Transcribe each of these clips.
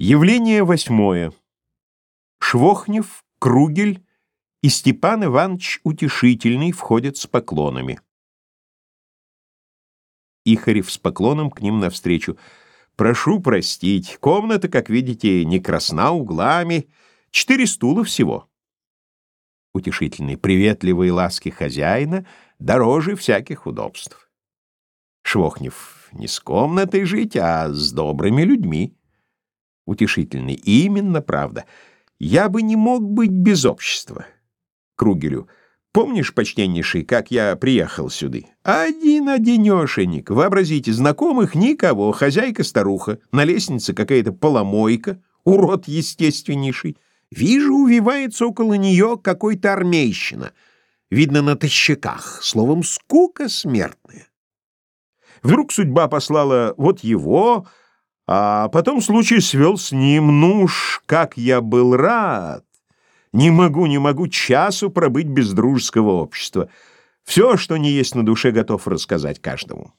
Явление восьмое. Швохнев, Кругель и Степан Иванович Утешительный входят с поклонами. Ихарев с поклоном к ним навстречу. «Прошу простить, комната, как видите, не красна углами, четыре стула всего». Утешительный, приветливые ласки хозяина дороже всяких удобств. Швохнев, не с комнатой жить, а с добрыми людьми. Утешительный. Именно правда. Я бы не мог быть без общества. Кругелю. Помнишь, почтеннейший, как я приехал сюда? Один-одинешенек. Вообразите, знакомых никого. Хозяйка-старуха. На лестнице какая-то поломойка. Урод естественнейший. Вижу, увивается около нее какой-то армейщина. Видно на тощаках. Словом, скука смертная. Вдруг судьба послала вот его, а потом случай свел с ним, ну уж, как я был рад. Не могу, не могу часу пробыть без дружеского общества. Все, что не есть на душе, готов рассказать каждому.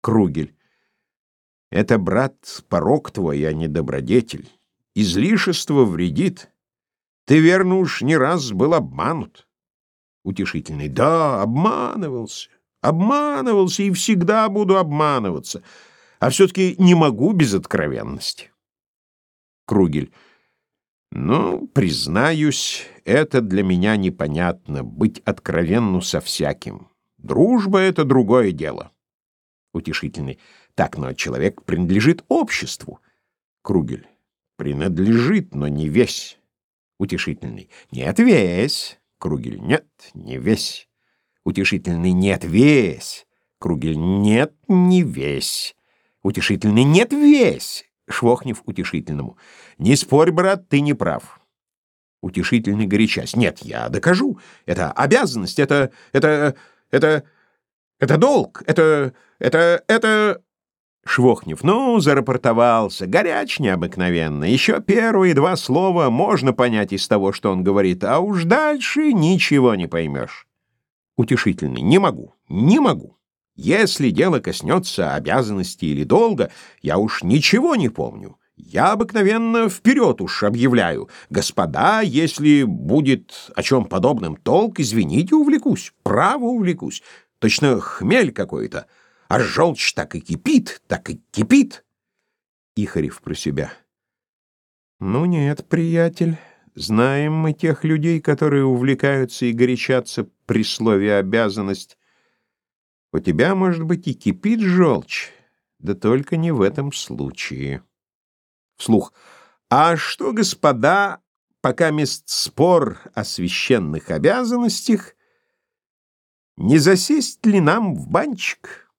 Кругель. Это, брат, порог твой, а не добродетель. Излишество вредит. Ты, верно, уж не раз был обманут. Утешительный. Да, обманывался. Обманывался и всегда буду обманываться а все-таки не могу без откровенности. Кругель. Ну, признаюсь, это для меня непонятно, быть откровенну со всяким. Дружба — это другое дело. Утешительный. Так, но человек принадлежит обществу. Кругель. Принадлежит, но не весь. Утешительный. Нет, весь. Кругель. Нет, не весь. Утешительный. Нет, весь. Кругель. Нет, не весь. Утешительный. Нет, весь. Швохнев утешительному. Не спорь, брат, ты не прав. Утешительный горячась. Нет, я докажу. Это обязанность, это... это... это... это долг, это... это... это... Швохнев, ну, зарапортовался, горяч необыкновенно. Еще первые два слова можно понять из того, что он говорит, а уж дальше ничего не поймешь. Утешительный, не могу, не могу. Если дело коснется обязанности или долга, я уж ничего не помню. Я обыкновенно вперед уж объявляю. Господа, если будет о чем подобном толк, извините, увлекусь. Право увлекусь. Точно хмель какой-то. А желчь так и кипит, так и кипит. Ихарев про себя. Ну нет, приятель, знаем мы тех людей, которые увлекаются и горячатся при слове «обязанность». У тебя, может быть, и кипит желчь, да только не в этом случае. Вслух. А что, господа, пока мест спор о священных обязанностях, не засесть ли нам в банчик?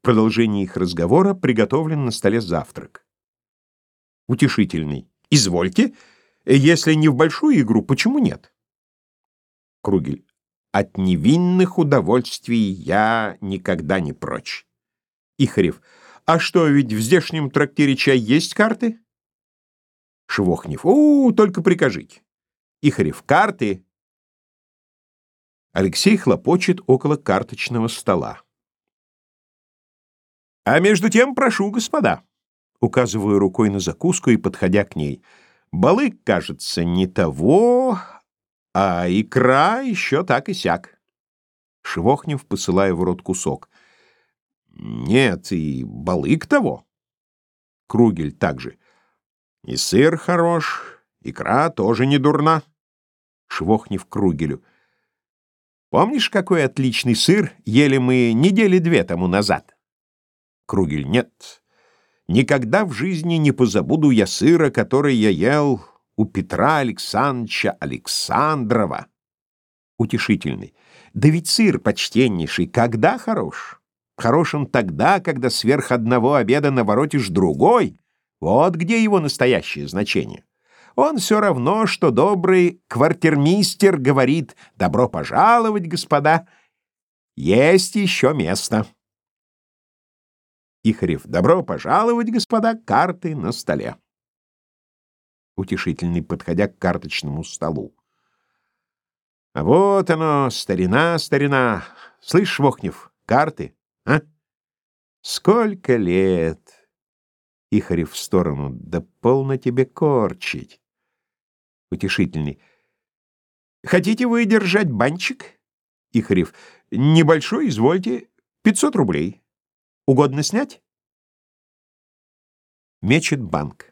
В продолжении их разговора приготовлен на столе завтрак. Утешительный. Извольте. Если не в большую игру, почему нет? Кругель. От невинных удовольствий я никогда не прочь. Ихарев. А что, ведь в здешнем трактире чай есть карты? Швохнев. У, только прикажите. Ихарев. Карты. Алексей хлопочет около карточного стола. А между тем прошу, господа. Указываю рукой на закуску и подходя к ней. Балык, кажется, не того, а икра еще так и сяк. Швохнев, посылая в рот кусок. Нет, и балык того. Кругель также. И сыр хорош, икра тоже не дурна. Швохнев Кругелю. Помнишь, какой отличный сыр ели мы недели две тому назад? Кругель. Нет. Никогда в жизни не позабуду я сыра, который я ел у Петра Александровича Александрова. Утешительный. Да ведь сыр, почтеннейший, когда хорош? Хорош он тогда, когда сверх одного обеда наворотишь другой. Вот где его настоящее значение. Он все равно, что добрый квартирмистер говорит «Добро пожаловать, господа! Есть еще место!» Ихарев «Добро пожаловать, господа! Карты на столе!» Утешительный, подходя к карточному столу. А вот оно, старина, старина. Слышь, Вохнев, карты, а? Сколько лет? Ихарев в сторону. Да полно тебе корчить. Утешительный. Хотите вы держать банчик? Ихарев. Небольшой, извольте. Пятьсот рублей. Угодно снять? Мечет банк.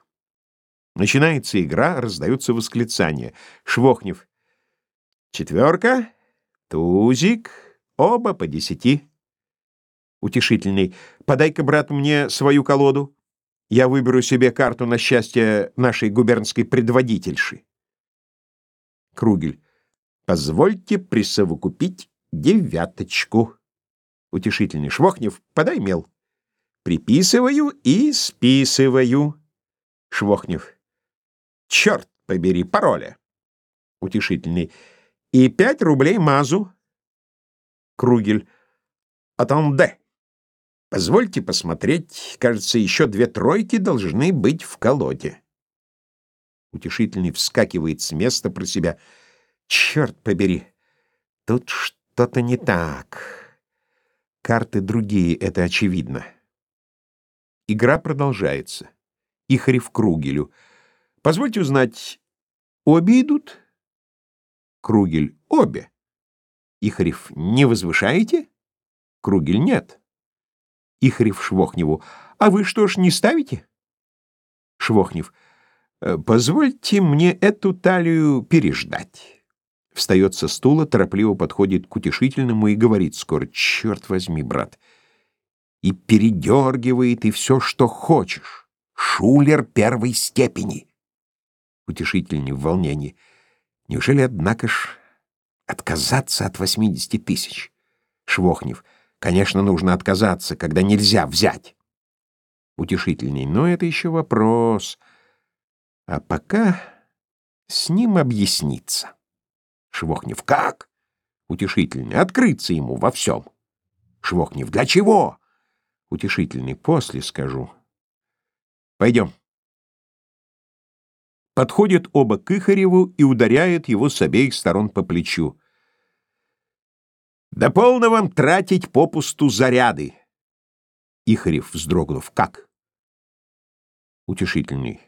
Начинается игра, раздаются восклицания. Швохнев. Четверка, тузик, оба по десяти. Утешительный. Подай-ка, брат, мне свою колоду. Я выберу себе карту на счастье нашей губернской предводительши. Кругель. Позвольте присовокупить девяточку. Утешительный. Швохнев, подай мел. Приписываю и списываю. Швохнев. Черт побери, пароля. Утешительный. И пять рублей мазу. Кругель. Атонде. Позвольте посмотреть. Кажется, еще две тройки должны быть в колоде. Утешительный вскакивает с места про себя. Черт побери, тут что-то не так. Карты другие, это очевидно. Игра продолжается. Ихарев Кругелю. Позвольте узнать, обе идут? Кругель. Обе. Ихарев. Не возвышаете? Кругель. Нет. Ихарев Швохневу. А вы что ж, не ставите? Швохнев. «Э, позвольте мне эту талию переждать. Встает со стула, торопливо подходит к утешительному и говорит скоро, «Черт возьми, брат!» И передергивает, и все, что хочешь. Шулер первой степени. Утешительный в волнении. Неужели, однако ж, отказаться от 80 тысяч? Швохнев. Конечно, нужно отказаться, когда нельзя взять. Утешительный. Но это еще вопрос. А пока с ним объясниться. Швохнев. Как? Утешительный. Открыться ему во всем. Швохнев. Для чего? Утешительный. После скажу. Пойдем. Подходят оба к Ихареву и ударяют его с обеих сторон по плечу. Да полно вам тратить попусту заряды. Ихарев, вздрогнув, как? Утешительный.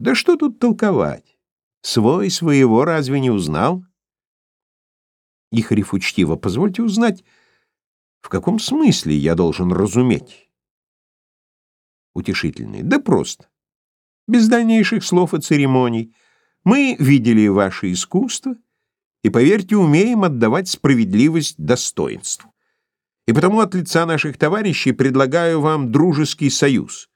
Да что тут толковать? Свой своего разве не узнал? Ихарев учтиво. Позвольте узнать, в каком смысле я должен разуметь? Утешительный. Да просто. Без дальнейших слов и церемоний. Мы видели ваше искусство — и, поверьте, умеем отдавать справедливость достоинству. И потому от лица наших товарищей предлагаю вам дружеский союз.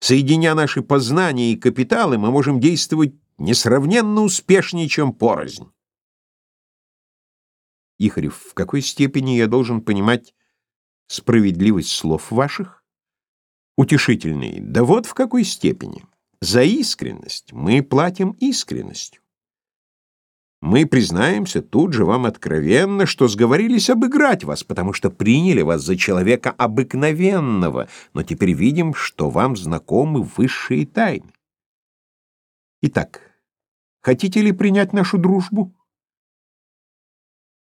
Соединя наши познания и капиталы, мы можем действовать несравненно успешнее, чем порознь. Ихарев, в какой степени я должен понимать справедливость слов ваших? Утешительный, да вот в какой степени. За искренность мы платим искренностью. Мы признаемся тут же вам откровенно, что сговорились обыграть вас, потому что приняли вас за человека обыкновенного, но теперь видим, что вам знакомы высшие тайны. Итак, хотите ли принять нашу дружбу?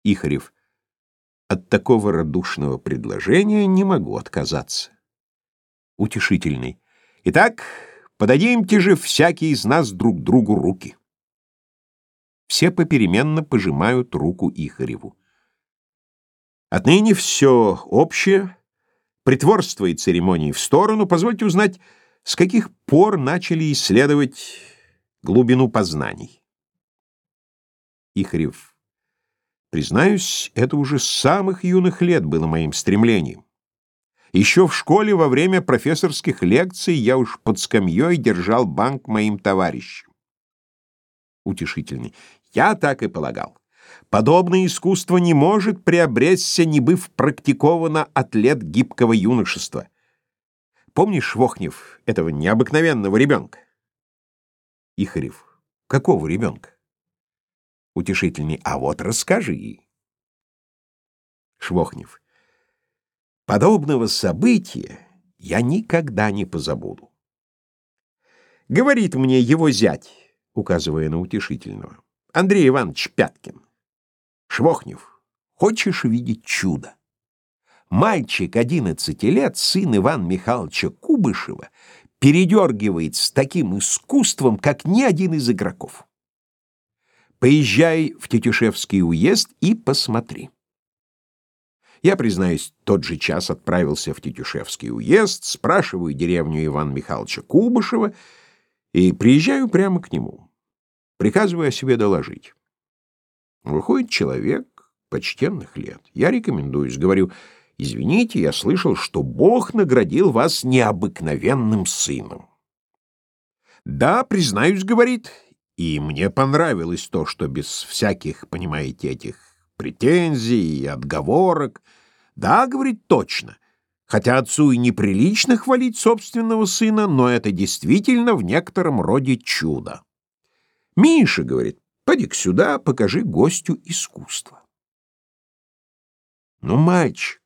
Ихарев. От такого радушного предложения не могу отказаться. Утешительный. Итак, подадимте же всякий из нас друг другу руки. Все попеременно пожимают руку Ихареву. Отныне все общее, притворство и церемонии в сторону. Позвольте узнать, с каких пор начали исследовать глубину познаний. Ихарев. Признаюсь, это уже с самых юных лет было моим стремлением. Еще в школе во время профессорских лекций я уж под скамьей держал банк моим товарищам утешительный. Я так и полагал. Подобное искусство не может приобресться, не быв практиковано от лет гибкого юношества. Помнишь, Вохнев, этого необыкновенного ребенка? Ихарев. Какого ребенка? Утешительный. А вот расскажи. Швохнев. Подобного события я никогда не позабуду. Говорит мне его зять, указывая на утешительного. Андрей Иванович Пяткин. Швохнев, хочешь видеть чудо? Мальчик 11 лет, сын Ивана Михайловича Кубышева, передергивает с таким искусством, как ни один из игроков. Поезжай в Тетюшевский уезд и посмотри. Я, признаюсь, тот же час отправился в Тетюшевский уезд, спрашиваю деревню Ивана Михайловича Кубышева и приезжаю прямо к нему. Приказываю о себе доложить. Выходит человек почтенных лет. Я рекомендуюсь, говорю, извините, я слышал, что Бог наградил вас необыкновенным сыном. Да, признаюсь, говорит, и мне понравилось то, что без всяких, понимаете, этих претензий и отговорок. Да, говорит, точно. Хотя отцу и неприлично хвалить собственного сына, но это действительно в некотором роде чудо. Миша, говорит, поди-ка сюда, покажи гостю искусство. Ну, мальчик,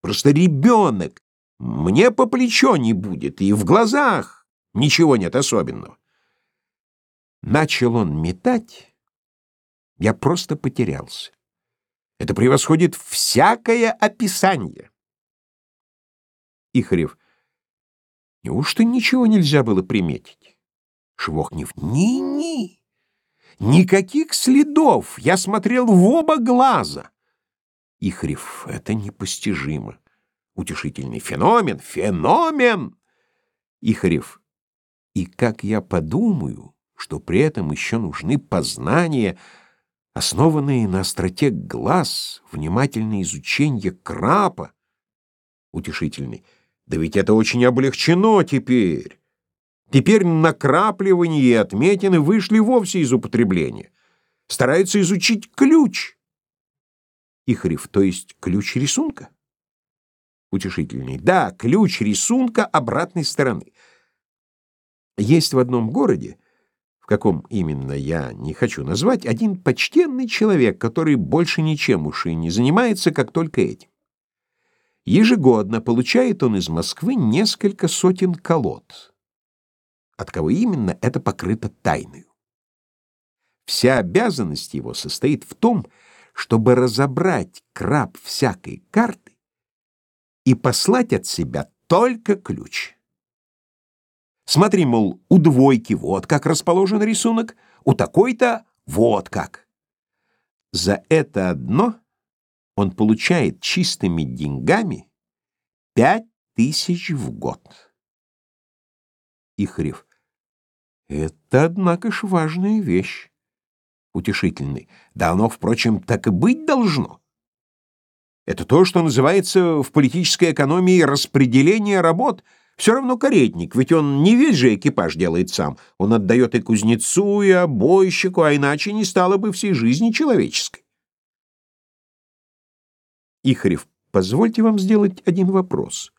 просто ребенок, мне по плечо не будет, и в глазах ничего нет особенного. Начал он метать, я просто потерялся. Это превосходит всякое описание. Ихарев. Неужто ничего нельзя было приметить? Швохнев. Ни-ни. Никаких следов. Я смотрел в оба глаза. Ихарев. Это непостижимо. Утешительный феномен. Феномен. Ихарев. И как я подумаю, что при этом еще нужны познания, основанные на остроте глаз, внимательное изучение крапа. Утешительный. Да ведь это очень облегчено теперь. Теперь накрапливание и отметины вышли вовсе из употребления. Стараются изучить ключ. Ихарев, то есть ключ рисунка? Утешительный. Да, ключ рисунка обратной стороны. Есть в одном городе каком именно я не хочу назвать, один почтенный человек, который больше ничем уж и не занимается, как только этим. Ежегодно получает он из Москвы несколько сотен колод. От кого именно, это покрыто тайною. Вся обязанность его состоит в том, чтобы разобрать краб всякой карты и послать от себя только ключ. Смотри, мол, у двойки вот как расположен рисунок, у такой-то вот как. За это одно он получает чистыми деньгами пять тысяч в год. Ихарев. Это, однако ж, важная вещь. Утешительный. Да оно, впрочем, так и быть должно. Это то, что называется в политической экономии распределение работ — все равно каретник, ведь он не весь же экипаж делает сам. Он отдает и кузнецу, и обойщику, а иначе не стало бы всей жизни человеческой. Ихарев, позвольте вам сделать один вопрос.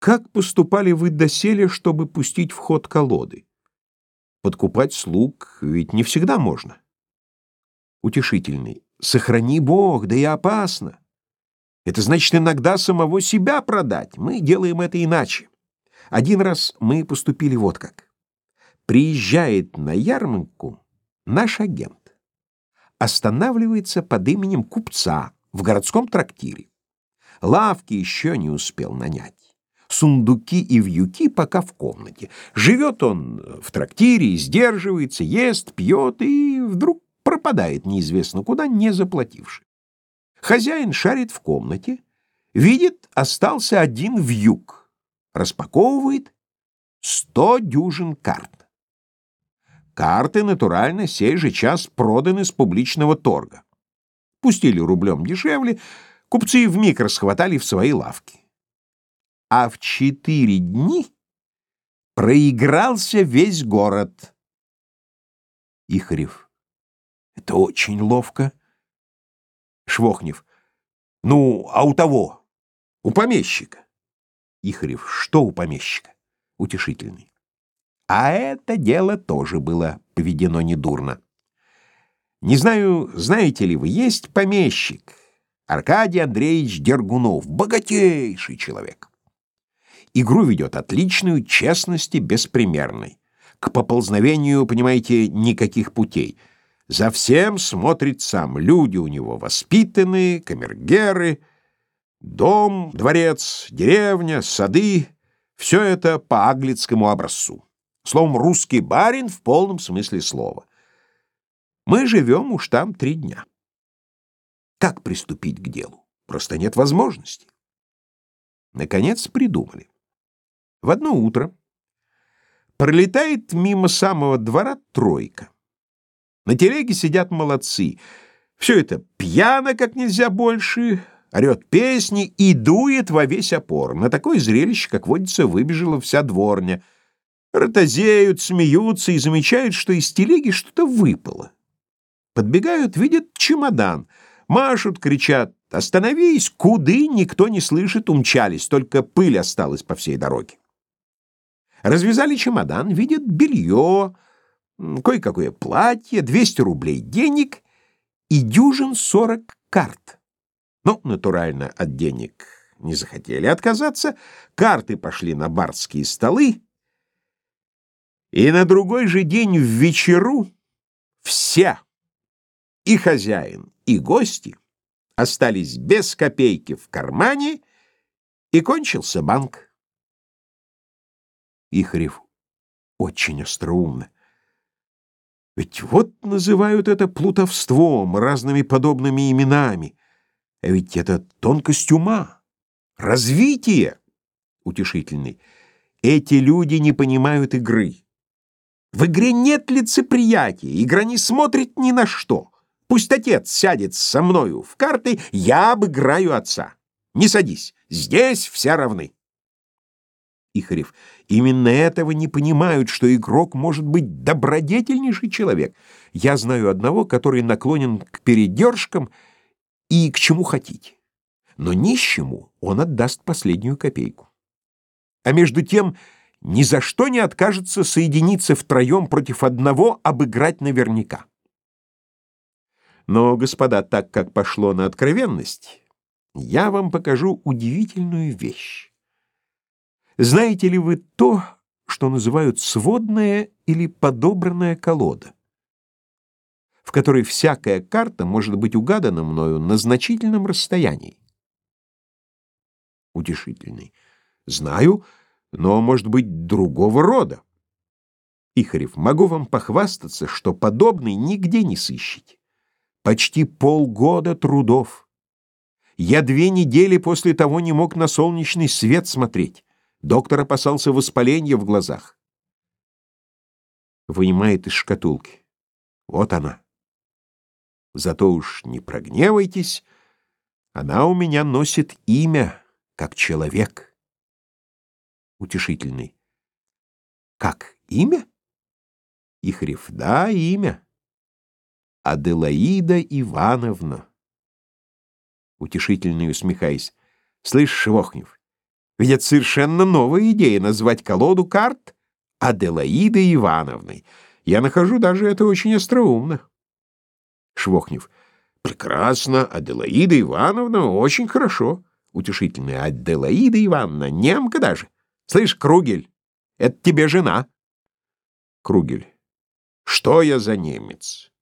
Как поступали вы доселе, чтобы пустить в ход колоды? Подкупать слуг ведь не всегда можно. Утешительный. Сохрани Бог, да и опасно. Это значит иногда самого себя продать. Мы делаем это иначе. Один раз мы поступили вот как. Приезжает на ярмарку наш агент. Останавливается под именем купца в городском трактире. Лавки еще не успел нанять. Сундуки и вьюки пока в комнате. Живет он в трактире, сдерживается, ест, пьет и вдруг пропадает неизвестно куда, не заплативший. Хозяин шарит в комнате, видит, остался один вьюг, распаковывает сто дюжин карт. Карты, натурально, сей же час проданы с публичного торга. Пустили рублем дешевле, купцы вмиг расхватали в свои лавки. А в четыре дни проигрался весь город. Ихарев. Это очень ловко. Швохнев. Ну, а у того? У помещика. Ихарев. Что у помещика? Утешительный. А это дело тоже было поведено недурно. Не знаю, знаете ли вы, есть помещик Аркадий Андреевич Дергунов, богатейший человек. Игру ведет отличную, честности беспримерной. К поползновению, понимаете, никаких путей — за всем смотрит сам. Люди у него воспитанные, камергеры, дом, дворец, деревня, сады, Все это по аглицкому образцу. Словом, русский барин в полном смысле слова. Мы живем уж там три дня. Как приступить к делу? Просто нет возможности. Наконец придумали. В одно утро пролетает мимо самого двора тройка. На телеге сидят молодцы. Все это пьяно, как нельзя больше, орет песни и дует во весь опор. На такое зрелище, как водится, выбежала вся дворня. Ротозеют, смеются и замечают, что из телеги что-то выпало. Подбегают, видят чемодан, машут, кричат «Остановись! Куды?» Никто не слышит, умчались, только пыль осталась по всей дороге. Развязали чемодан, видят белье, кое-какое платье, 200 рублей денег и дюжин 40 карт. Ну, натурально, от денег не захотели отказаться, карты пошли на барские столы, и на другой же день в вечеру все, и хозяин, и гости, остались без копейки в кармане, и кончился банк. Ихарев очень остроумно. Ведь вот называют это плутовством, разными подобными именами. А ведь это тонкость ума, развитие утешительный. Эти люди не понимают игры. В игре нет лицеприятия, игра не смотрит ни на что. Пусть отец сядет со мною в карты, я обыграю отца. Не садись, здесь все равны. Ихарев, именно этого не понимают, что игрок может быть добродетельнейший человек. Я знаю одного, который наклонен к передержкам и к чему хотите. Но нищему он отдаст последнюю копейку. А между тем ни за что не откажется соединиться втроем против одного, обыграть наверняка. Но, господа, так как пошло на откровенность, я вам покажу удивительную вещь. Знаете ли вы то, что называют сводная или подобранная колода? в которой всякая карта может быть угадана мною на значительном расстоянии. Утешительный. Знаю, но, может быть, другого рода. Ихарев, могу вам похвастаться, что подобный нигде не сыщете. Почти полгода трудов. Я две недели после того не мог на солнечный свет смотреть. Доктор опасался воспаления в глазах. Вынимает из шкатулки. Вот она. Зато уж не прогневайтесь, она у меня носит имя, как человек. Утешительный. Как, имя? Ихрев, да, имя. Аделаида Ивановна. Утешительный, усмехаясь. Слышь, Швохнев, ведь это совершенно новая идея назвать колоду карт Аделаидой Ивановной. Я нахожу даже это очень остроумно. Швохнев. Прекрасно, Аделаида Ивановна, очень хорошо. Утешительная. Аделаида Ивановна, немка даже. Слышь, Кругель, это тебе жена. Кругель. Что я за немец?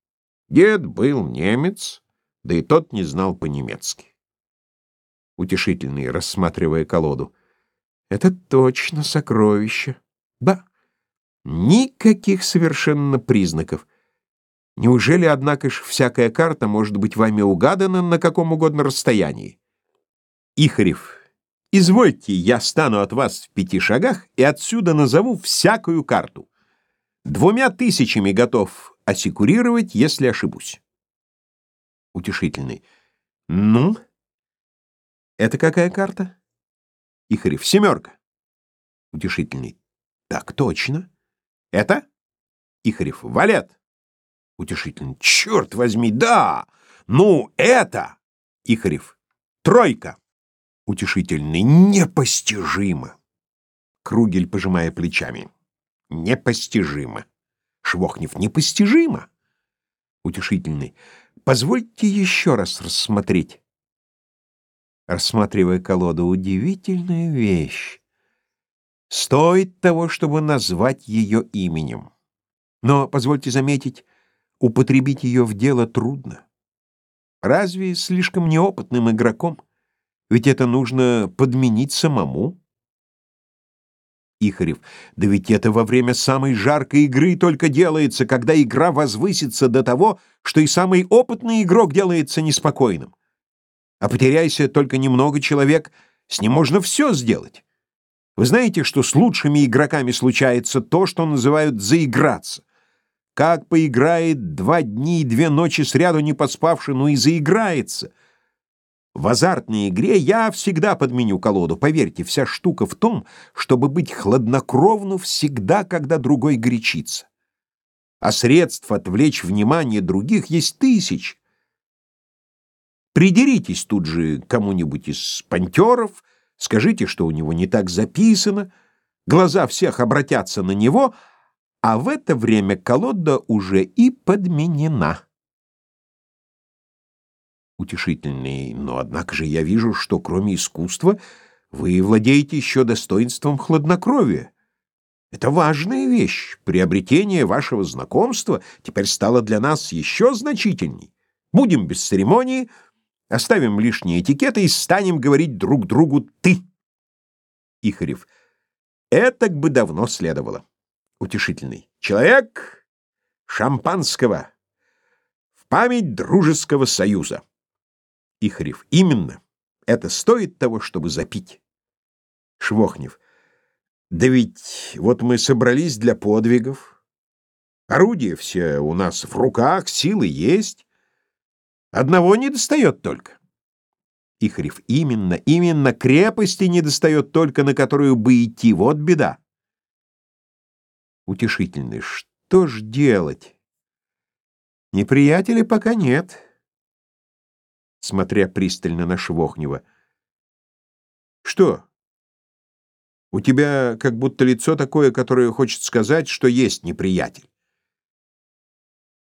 Дед был немец, да и тот не знал по-немецки. Утешительный, рассматривая колоду. Это точно сокровище. Да. Никаких совершенно признаков. Неужели, однако ж, всякая карта может быть вами угадана на каком угодно расстоянии? Ихарев, извольте, я стану от вас в пяти шагах и отсюда назову всякую карту. Двумя тысячами готов ассекурировать, если ошибусь. Утешительный. Ну? Это какая карта? Ихарев. Семерка. Утешительный. Так точно. Это? Ихарев. Валет. Утешительный. Черт возьми, да! Ну, это! Ихарев. Тройка. Утешительный. Непостижимо. Кругель, пожимая плечами. Непостижимо. Швохнев. Непостижимо. Утешительный. Позвольте еще раз рассмотреть. Рассматривая колоду, удивительная вещь. Стоит того, чтобы назвать ее именем. Но, позвольте заметить, Употребить ее в дело трудно. Разве слишком неопытным игроком? Ведь это нужно подменить самому. Ихарев. Да ведь это во время самой жаркой игры только делается, когда игра возвысится до того, что и самый опытный игрок делается неспокойным. А потеряйся только немного человек, с ним можно все сделать. Вы знаете, что с лучшими игроками случается то, что называют «заиграться». Как поиграет два дни и две ночи сряду не поспавши, ну и заиграется. В азартной игре я всегда подменю колоду. Поверьте, вся штука в том, чтобы быть хладнокровну всегда, когда другой горячится. А средств отвлечь внимание других есть тысяч. Придеритесь тут же кому-нибудь из пантеров, скажите, что у него не так записано, глаза всех обратятся на него, а в это время колода уже и подменена утешительный, но однако же я вижу, что кроме искусства вы владеете еще достоинством хладнокровия. Это важная вещь. Приобретение вашего знакомства теперь стало для нас еще значительней. Будем без церемонии, оставим лишние этикеты и станем говорить друг другу «ты». Ихарев. Это бы давно следовало. Утешительный. Человек шампанского в память дружеского союза. Ихарев. Именно. Это стоит того, чтобы запить. Швохнев. Да ведь вот мы собрались для подвигов. Орудия все у нас в руках, силы есть. Одного не достает только. Ихарев. Именно, именно крепости не достает только, на которую бы идти. Вот беда. Утешительный. Что ж делать? Неприятелей пока нет смотря пристально на Швохнева. «Что? У тебя как будто лицо такое, которое хочет сказать, что есть неприятель».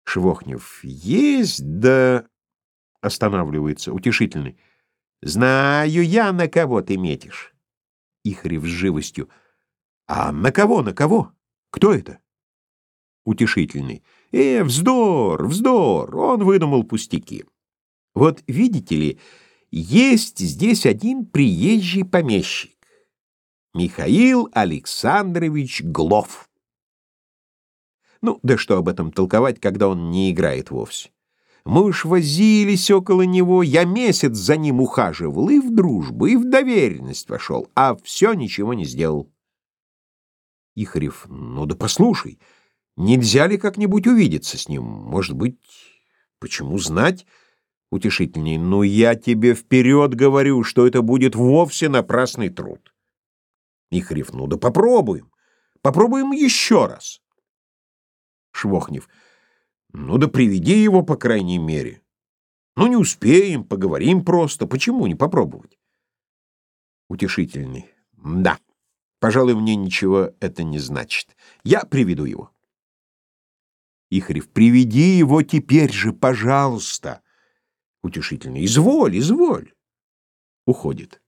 Швохнев. «Есть, да...» Останавливается, утешительный. «Знаю я, на кого ты метишь». Ихарев с живостью. «А на кого, на кого? Кто это?» Утешительный. «Э, вздор, вздор, он выдумал пустяки». Вот видите ли, есть здесь один приезжий помещик. Михаил Александрович Глов. Ну, да что об этом толковать, когда он не играет вовсе. Мы уж возились около него, я месяц за ним ухаживал, и в дружбу, и в доверенность вошел, а все ничего не сделал. Ихарев, ну да послушай, нельзя ли как-нибудь увидеться с ним? Может быть, почему знать? утешительней. «Ну, я тебе вперед говорю, что это будет вовсе напрасный труд». Михарев, ну да попробуем. Попробуем еще раз. Швохнев, ну да приведи его, по крайней мере. Ну, не успеем, поговорим просто. Почему не попробовать? Утешительный. Да, пожалуй, мне ничего это не значит. Я приведу его. Ихарев, приведи его теперь же, пожалуйста. Утешительно. «Изволь, изволь!» Уходит.